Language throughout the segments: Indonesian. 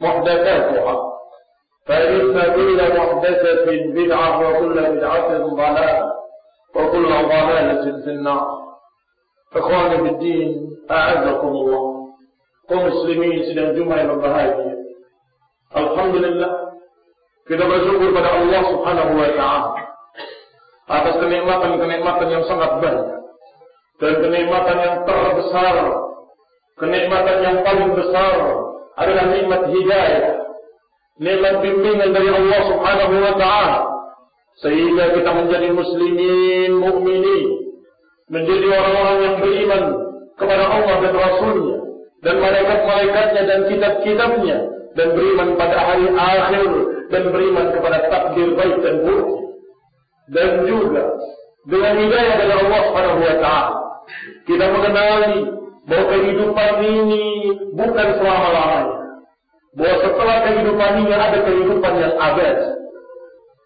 محدثاتها فإن كل محدثة بدعة وكل بدعة ضلالة وكل ضلالة في النار إخواني بالدين أعزكم الله كمسلمين sedang jumlah yang berbahagia Alhamdulillah kita bersyukur pada Allah Subhanahu wa taala atas kenikmatan-kenikmatan yang sangat banyak dan kenikmatan yang terbesar kenikmatan yang paling besar adalah nikmat hidayah nikmat bimbingan dari Allah Subhanahu wa taala sehingga kita menjadi muslimin mukminin menjadi orang-orang yang beriman kepada Allah dan Rasulnya dan malaikat-malaikatnya dan kitab-kitabnya dan beriman pada hari akhir dan beriman kepada takdir baik dan buruk. Dan juga dengan hidayah dari Allah Subhanahu wa taala kita mengenali bahwa kehidupan ini bukan selama-lamanya bahwa setelah kehidupan ini ada kehidupan yang abad.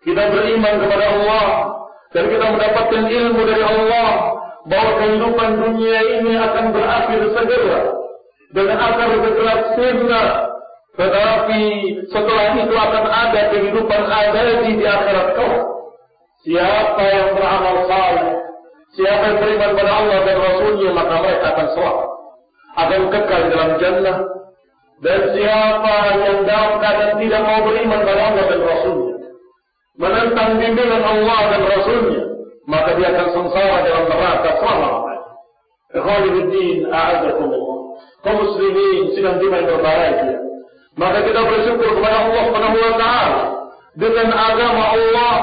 Kita beriman kepada Allah. Dan kita mendapatkan ilmu dari Allah. Bahwa kehidupan dunia ini akan berakhir segera. Dan akan bergerak sirna tetapi setelah itu akan ada kehidupan abadi di akhirat kelak. Siapa yang beramal saleh siapa yang beriman pada Allah dan Rasulnya maka mereka akan selamat akan kekal dalam jannah dan siapa yang dalam keadaan tidak mau beriman pada Allah dan Rasulnya menentang bimbingan Allah dan Rasulnya maka dia akan sengsara dalam neraka selama-lamanya. Ikhwanibuddin, a'adakumullah. Kaum muslimin sedang dimai berbahagia. Maka kita bersyukur kepada Allah Subhanahu wa taala dengan agama Allah,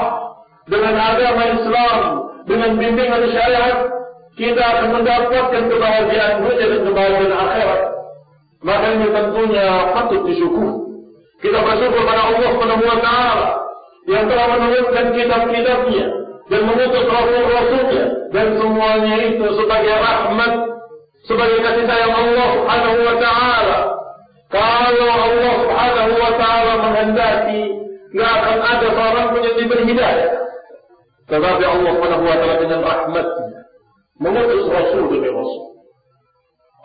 dengan agama Islam, dengan bimbingan syariat, kita akan mendapatkan kebahagiaan dunia dan kebahagiaan akhirat. Maka ini tentunya patut disyukur. Kita bersyukur kepada Allah Subhanahu wa taala yang telah menurunkan kitab-kitabnya dan mengutus rasul-rasulnya dan semuanya itu sebagai rahmat sebagai kasih sayang Allah Subhanahu wa taala. Kalau Allah Subhanahu wa taala menghendaki, enggak akan ada seorang pun yang diberi hidayah. Tetapi Allah Subhanahu wa taala dengan rahmatnya mengutus rasul demi rasul.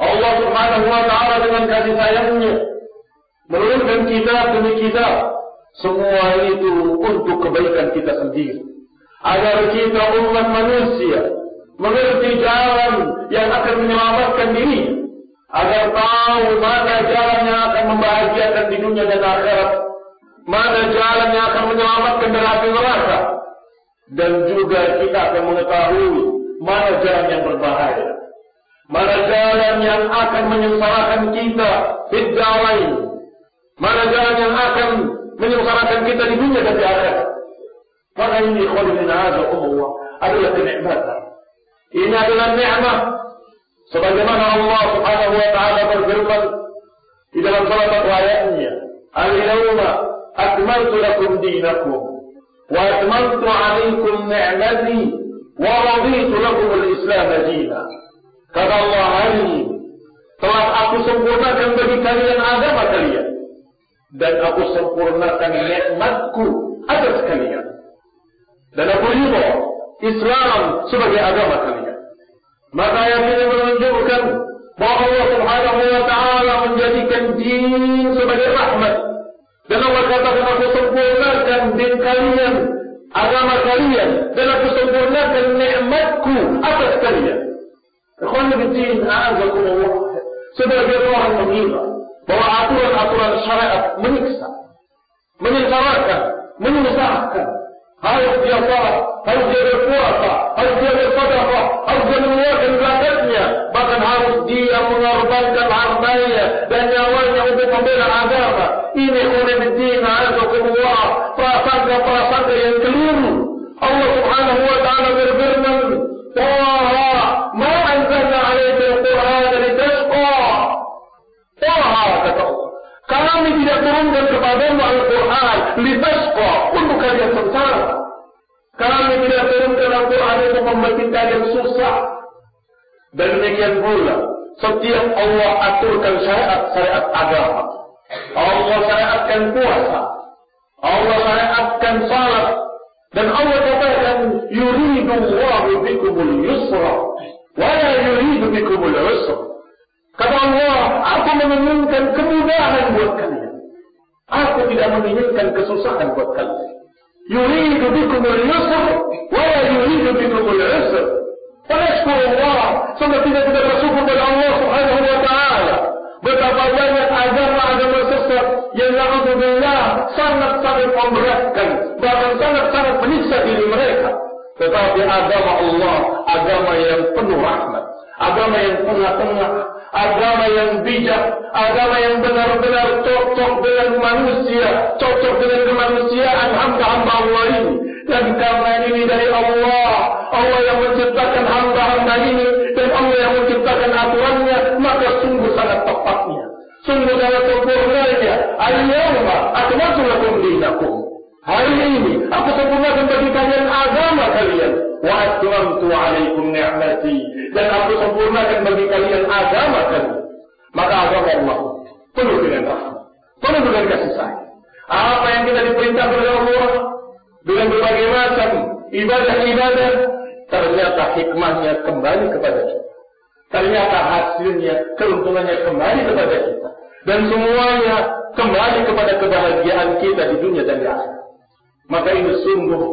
Allah Subhanahu wa taala dengan kasih sayangnya menurunkan kitab demi kitab. Semua itu untuk kebaikan kita sendiri agar kita umat manusia mengerti jalan yang akan menyelamatkan diri agar tahu mana jalan yang akan membahagiakan di dunia dan akhirat mana jalan yang akan menyelamatkan dari api neraka dan juga kita akan mengetahui mana jalan yang berbahaya mana jalan yang akan menyengsarakan kita fitnah lain mana jalan yang akan menyengsarakan kita di dunia dan di akhirat Maka ini hadha Allah adalah kenikmatan. Ini adalah nikmat. Sebagaimana Allah Subhanahu wa taala berfirman di dalam salah satu ayatnya, "Al-yawma akmaltu lakum dinakum 'alaykum ni'mati wa raditu lakum al-Islam dinan." Kata Allah hari ini telah aku sempurnakan bagi kalian agama kalian. Dan aku sempurnakan nikmatku atas kalian. Dan aku ridho Islam sebagai agama kalian. Maka ayat ini menunjukkan bahwa Allah Subhanahu wa taala menjadikan din sebagai rahmat dan Allah katakan aku sempurnakan din kalian agama kalian. Dan aku sempurnakan nikmatku atas kalian. Ikhwan Bidin, a'azakumullah sebagai orang mengira bahwa aturan-aturan syariat menyiksa, menyengsarakan, menyusahkan. Harus dia salat, harus dia berpuasa, harus dia bersedekah, harus dia mengeluarkan zakatnya, mengorbankan hartanya dan nyawanya untuk membela agama. Ini ulil azakumullah, prasangka-prasangka yang keliru. Allah Subhanahu wa taala berfirman, "Taha ma anzalna 'alaika al-Qur'ana litashqa." Taha kata Allah. Kami tidak turunkan kepadamu Al-Quran litasqa untuk kalian sengsara. Kami tidak turunkan Al-Quran untuk membuat kalian susah. Dan demikian pula, setiap Allah aturkan syariat-syariat agama. Allah syariatkan puasa. Allah syariatkan salat. Dan Allah katakan, yuridu Allahu bikumul yusra. Wala yuridu bikumul usra. Kata Allah, aku menginginkan kemudahan buat kalian. Aku tidak menginginkan kesusahan buat kalian. Yuridu bikumul yusr, wala yuridu bikumul usr. Fanashkur Allah, tidak kita bersyukur kepada Allah Subhanahu wa taala. Betapa banyak agama-agama sesat yang alhamdulillah sangat-sangat memberatkan, bahkan sangat-sangat menyiksa diri mereka. Tetapi agama Allah, agama yang penuh rahmat, agama yang tengah-tengah, agama yang bijak, agama yang benar-benar cocok dengan manusia, cocok dengan kemanusiaan hamba-hamba Allah ini. Dan karena ini dari Allah, Allah yang menciptakan hamba-hamba ini, dan Allah yang menciptakan aturannya, maka sungguh sangat tepatnya. Sungguh sangat sempurnanya. Al-yawma akmaltu lakum dinakum. Hari ini aku sempurnakan bagi kalian agama kalian. Wa atmamtu alaikum ni'mati. Dan aku sempurnakan bagi kalian agama kalian. Maka agama Allah penuh dengan rahmat. Penuh dengan kasih sayang. Apa yang kita diperintah oleh Allah dengan berbagai macam ibadah-ibadah ternyata hikmahnya kembali kepada kita. Ternyata hasilnya, keuntungannya kembali kepada kita. Dan semuanya kembali kepada kebahagiaan kita di dunia dan di akhirat. Maka ini sungguh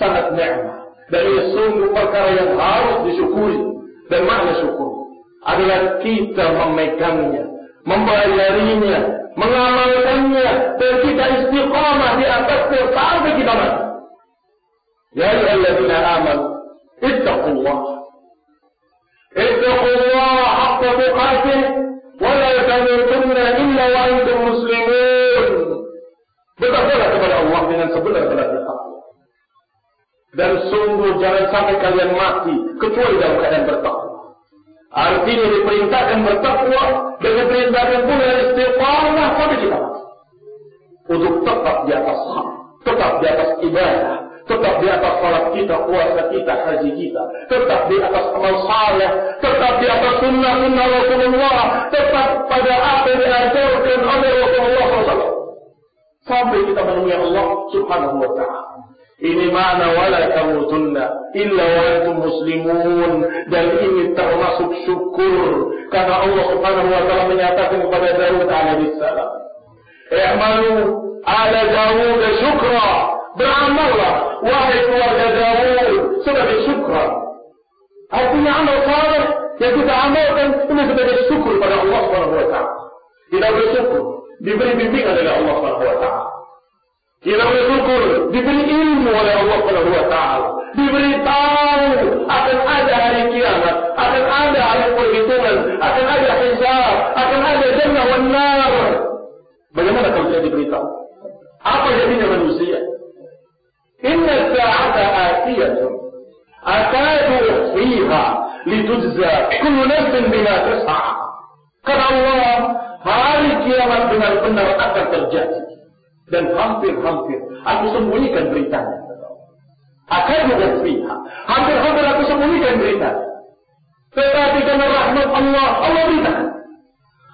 sangat nikmat. Dan ini sungguh perkara yang harus disyukuri. Dan makna syukur adalah kita memegangnya, mempelajarinya, mengamalkannya, dan kita istiqamah di atasnya sampai kita mati. Ya ayyuhalladzina amanu ittaqullah. Ittaqullah haqqa tuqatih wa la tamutunna illa wa antum muslimun. Bertakwalah kepada Allah dengan sebenar-benarnya takwa. Dan sungguh jangan sampai kalian mati kecuali dalam keadaan bertakwa. Artinya diperintahkan bertakwa dan diperintahkan pula istiqamah sampai kita. Untuk tetap di atas hak, tetap di atas ibadah, tetap di atas salat kita, puasa kita, haji kita, tetap di atas amal saleh, tetap di atas sunnah sunnah Rasulullah, tetap pada apa yang diajarkan oleh Rasulullah SAW. Sampai kita menemui Allah Subhanahu wa taala. Ini makna wala tamutunna illa wa antum muslimun dan ini termasuk syukur karena Allah Subhanahu wa taala menyatakan kepada Daud alaihi salam. I'malu ala Daud syukra. Beramallah wahai keluarga Daud sebagai syukra. Artinya amal saleh yang kita amalkan ini sebagai syukur pada Allah Subhanahu wa taala. Kita bersyukur diberi bimbingan oleh Allah Subhanahu wa taala. Kita bersyukur diberi ilmu oleh Allah Subhanahu wa taala. Diberi tahu akan ada hari kiamat, akan ada hari perhitungan, akan ada hisab, akan ada jannah wan nar. Bagaimana kalau tidak diberitahu? Apa jadinya manusia? Inna sa'ata atiyatun akadu fiha litujza kullu nafsin bima tas'a. Kata Allah, hari kiamat benar-benar akan terjadi. Dan hampir-hampir aku sembunyikan beritanya. Akan fiha. Hampir-hampir aku sembunyikan beritanya. Tetapi karena rahmat Allah, Allah beritakan.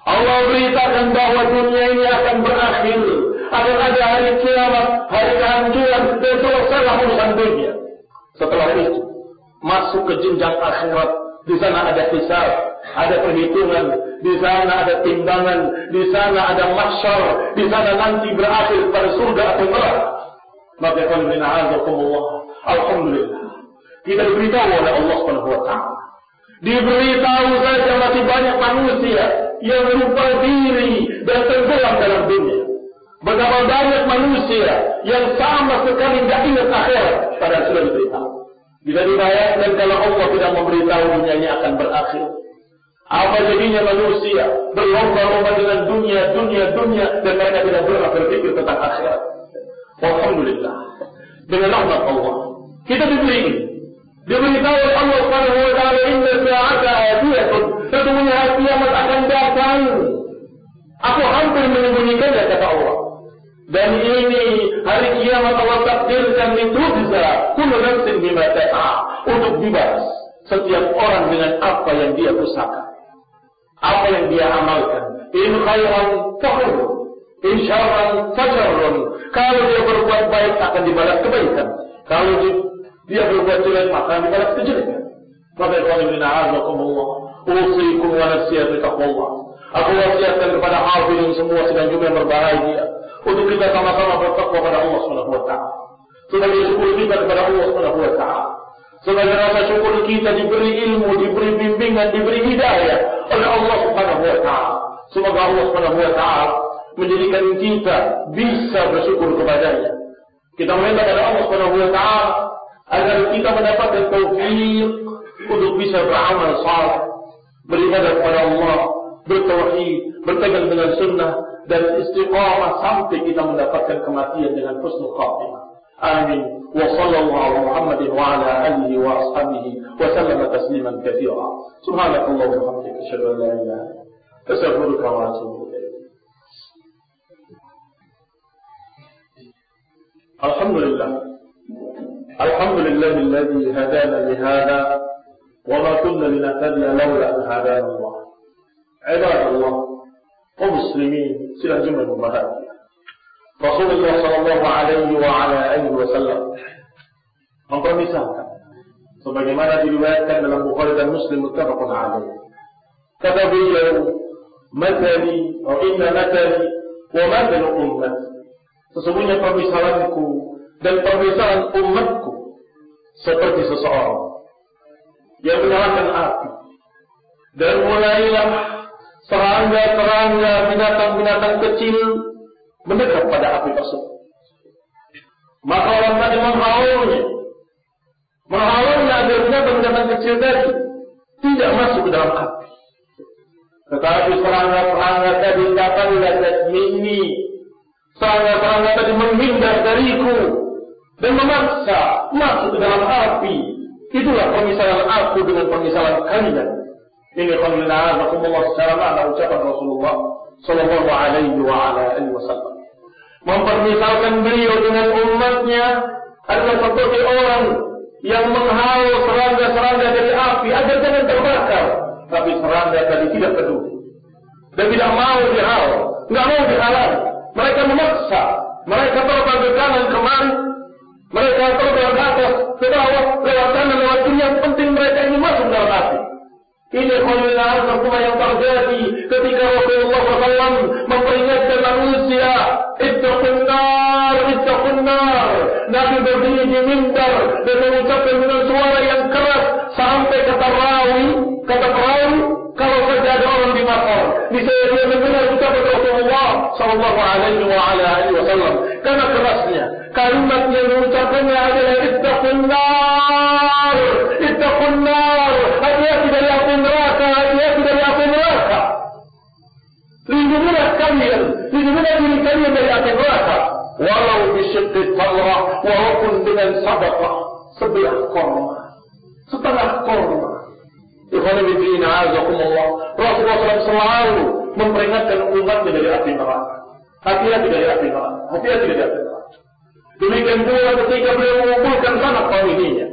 Allah beritakan bahwa dunia ini akan berakhir. Akan ada hari kiamat, hari kehancuran, dan selesailah urusan dunia. Setelah itu, masuk ke jenjang akhirat. Di sana ada hisab, ada perhitungan, di sana ada timbangan, di sana ada mahsyar, di sana nanti berakhir pada surga atau neraka. Maka kalau Allah, Alhamdulillah. Kita diberitahu oleh Allah Subhanahu wa taala. Diberitahu saja masih banyak manusia yang lupa diri dan tenggelam dalam dunia. Betapa banyak manusia yang sama sekali tidak ingat akhirat pada sudah diberitahu. Bisa dibayangkan kalau Allah tidak memberitahu dunia ini akan berakhir. Apa jadinya manusia berlomba-lomba dengan dunia, dunia, dunia dan mereka tidak pernah berpikir tentang akhirat. Alhamdulillah. Dengan rahmat Allah. Kita diberi ini. Diberitahu oleh Allah Subhanahu wa taala inna sa'ata atiyatun. Sesungguhnya hari kiamat akan datang. Aku hampir menyembunyikannya kata Allah. Dan ini hari kiamat Allah takdirkan ditujza kullu nafsin bima tas'a untuk dibalas setiap orang dengan apa yang dia usahakan. Apa yang dia amalkan. In khairan fakhur. In syarran fasyarrun. Kalau dia berbuat baik akan dibalas kebaikan. Kalau dia berbuat jelek maka dibalas kejelekan. Maka ikhwan bin a'azakumullah. Usikum wa nafsiyah bitaqwallah. Aku wasiatkan kepada hadirin semua sedang juga yang berbahagia untuk kita sama-sama bertakwa kepada Allah Subhanahu wa taala. Sebagai syukur kita kepada Allah Subhanahu wa taala. Sebagai rasa syukur kita diberi ilmu, diberi bimbingan, diberi hidayah oleh Allah Subhanahu wa taala. Semoga Allah Subhanahu wa taala menjadikan kita bisa bersyukur kepadanya. Kita meminta kepada Allah Subhanahu wa taala agar kita mendapatkan taufik untuk bisa beramal saleh, beribadah kepada Allah, bertauhid, berpegang dengan sunnah dan istiqamah sampai kita mendapatkan kematian dengan husnul khatimah. آمين. وصلى الله على محمد وعلى آله وأصحابه وسلم تسليما كثيرا. سبحانك اللهم وبحمدك أشهد أن لا إله إلا أنت أستغفرك وأتوب إليك. الحمد لله. الحمد لله الذي هدانا لهذا وما كنا لنهتدي لولا أن هدانا الله. عباد الله ومسلمين سلا جمع المهاجر Rasulullah Shallallahu Alaihi wa ala Wasallam sebagaimana diriwayatkan dalam Bukhari dan Muslim muttafaqun alaih. Kata beliau matali atau inna matali wa matalu ummat. Sesungguhnya permisalanku dan permisalan umatku seperti seseorang yang menyalakan api dan mulailah serangga-serangga binatang-binatang kecil mendekat pada api tersebut. Maka orang tadi menghaulnya, menghaulnya agar binatang-binatang kecil tadi tidak masuk ke dalam api. Tetapi serangga-serangga tadi datanglah mini, serangga-serangga tadi menghindar dariku dan memaksa masuk ke dalam api. Itulah pemisalan aku dengan pemisalan kalian. Ini khamilna azakumullah secara makna ucapan Rasulullah sallallahu alaihi wa ala alihi wasallam. Mempermisalkan beliau dengan umatnya adalah seperti orang yang menghalau serangga-serangga dari api agar jangan terbakar. Tapi serangga tadi tidak peduli. Dan tidak mau dihalau. Tidak mau dihalang. Mereka memaksa. Mereka terbang ke kanan kemari mereka terbang ke atas, ke bawah, lewat kanan, lewat kiri. Penting mereka ini masuk dalam hati. Ini khulillah semua yang terjadi ketika Rasulullah SAW memperingatkan manusia. Ittaqun nar, ittaqun nar. Nabi berdiri di mimbar dan mengucapkan dengan suara yang keras sampai kata rawi, kata perawi, kalau saja ada orang di makam, niscaya dia mendengar ucapan Rasulullah Wasallam. Karena kerasnya, kalimat yang mengucapkannya adalah ittaqun nar, ittaqun nar. Hati-hati dari api neraka, hati-hati dari api neraka. Lindungilah kalian, lindungilah diri kalian dari api neraka. Walau bisyiddi tamrah, walaupun dengan sadaqah sebelah korma. Setengah korma. Ikhwanibidina azakumullah. Rasulullah SAW selalu memperingatkan umatnya dari api neraka. Hati-hati dari api neraka. Hati-hati dari api. Demikian pula ketika beliau mengumpulkan sanak familinya,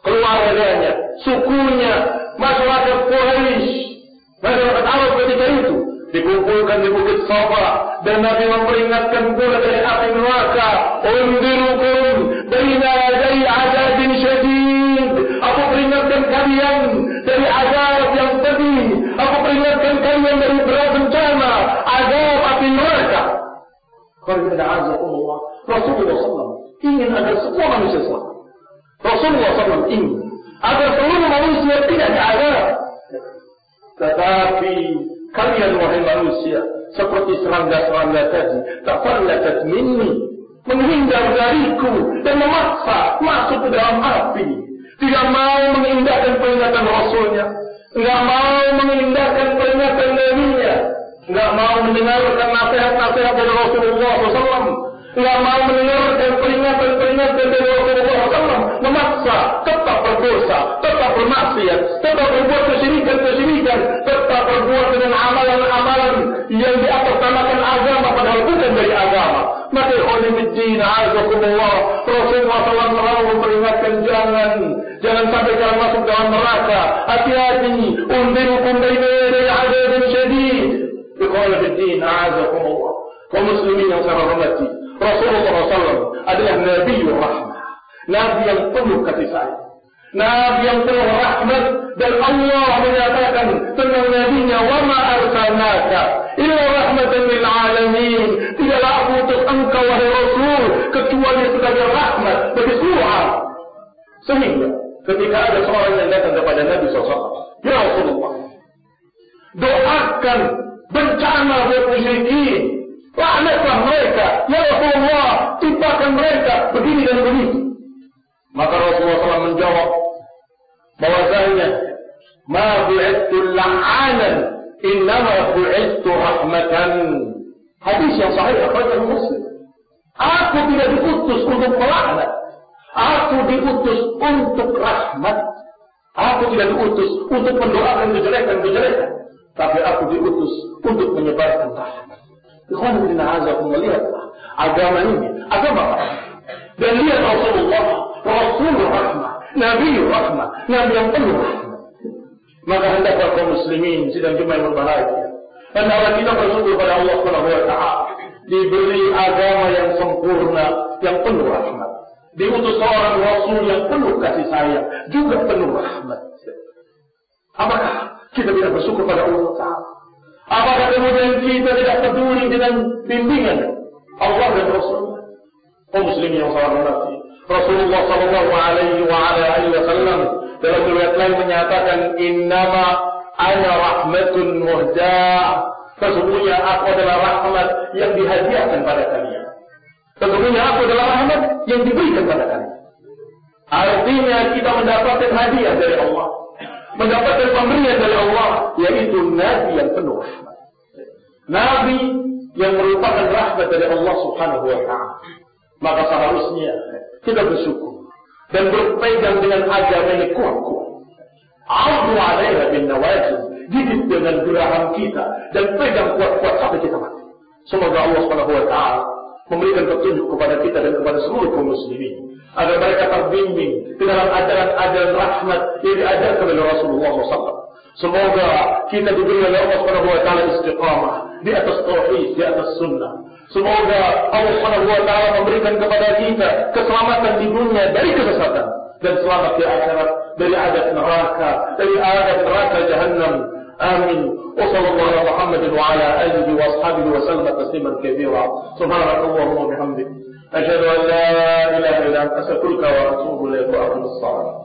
keluarganya, sukunya, masyarakat Quraisy, masyarakat Arab ketika itu dikumpulkan di bukit Safa dan Nabi memperingatkan pula dari api neraka undirukum semua manusia selamat Rasulullah SAW ingin agar seluruh manusia tidak diazab tetapi Kalian wahai manusia, seperti serangga-serangga tadi, tak tafallatat minni, menghindar dariku dan memaksa masuk ke dalam api. Tidak mau mengindahkan peringatan Rasulnya, nggak mau mengindahkan peringatan Nabi-Nya, nggak mau mendengarkan nasihat-nasihat dari Rasulullah SAW, nggak mau mendengarkan peringatan-peringatan dari Rasulullah SAW, memaksa, tetap berdosa, tetap bermaksiat, tetap berbuat kesyirikan-kesyirikan, tetap berbuat dengan amalan-amalan yang di atas namakan agama padahal bukan dari agama. Maka khonifiddin azakumullah Rasulullah SAW selalu memperingatkan jangan jangan sampai kalian masuk dalam neraka. Hati-hati, undirukum baina yaday azabin syadid. Ikhwanifiddin azakumullah. Kaum yang saya hormati, Rasulullah SAW adalah Nabi Rahmah. Nabi yang penuh kasih sayang. Nabi yang penuh rahmat dan Allah menyatakan tentang nabinya wa ma arsalnaka illa rahmatan lil alamin tidaklah aku utus engkau wahai rasul kecuali sebagai rahmat bagi seluruh alam sehingga ketika ada seorang yang datang kepada Nabi SAW ya Rasulullah doakan bencana buat musyrikin laknatlah mereka ya Rasulullah timpakan mereka begini dan begitu maka Rasulullah SAW menjawab bahwasanya ma bu'ittu la'anan innama bu'ittu rahmatan. Hadis yang sahih akhrajahu Muslim. Aku tidak diutus untuk melaknat. Aku diutus untuk rahmat. Aku tidak diutus untuk mendoakan kejelekan-kejelekan. Tapi aku diutus untuk menyebarkan rahmat. Ikhwan bin Azakum melihatlah agama ini, agama rahmat. Dan lihat Rasulullah, Rasul rahmat. Nabi rahmat, Nabi yang penuh rahmat. Maka hendaklah kaum muslimin sidang yang berbahagia. Hendaklah kita bersyukur pada Allah Subhanahu wa taala diberi agama yang sempurna, yang penuh rahmat. Diutus seorang rasul yang penuh kasih sayang, juga penuh rahmat. Apakah kita tidak bersyukur pada Allah Taala? Apakah kemudian kita tidak peduli dengan bimbingan? Allah dan Rasulnya? Oh muslimin yang salah hormati. Rasulullah Shallallahu Alaihi Wasallam dalam riwayat lain menyatakan innama ana rahmatun muhda. Sesungguhnya aku adalah rahmat yang dihadiahkan pada kalian. Sesungguhnya aku adalah rahmat yang diberikan pada kalian. Artinya kita mendapatkan hadiah dari Allah mendapatkan pemberian dari Allah yaitu nabi yang penuh rahmat nabi yang merupakan rahmat dari Allah Subhanahu wa taala maka seharusnya kita bersyukur dan berpegang dengan agama ini kuat-kuat. Adu alaiha bin nawajib. Gigit dengan geraham kita dan pegang kuat-kuat sampai kita mati. Semoga Allah Subhanahu wa taala memberikan petunjuk kepada kita dan kepada seluruh kaum muslimin agar mereka terbimbing ke dalam ajaran-ajaran rahmat yang diajarkan oleh Rasulullah SAW. Semoga kita diberi oleh Allah Subhanahu wa taala istiqamah di atas tauhid, di atas sunnah. Semoga Allah Subhanahu wa taala memberikan kepada kita keselamatan di dunia dari kesesatan dan selamat di akhirat dari adab neraka, dari adab neraka jahanam. Amin. وصلى الله على محمد وعلى اله واصحابه وسلم تسليما كثيرا سبحانك اللهم وبحمدك أشهد أن لا إله إلا أنت أستغفرك وأتوب إليك وأقم الصلاة.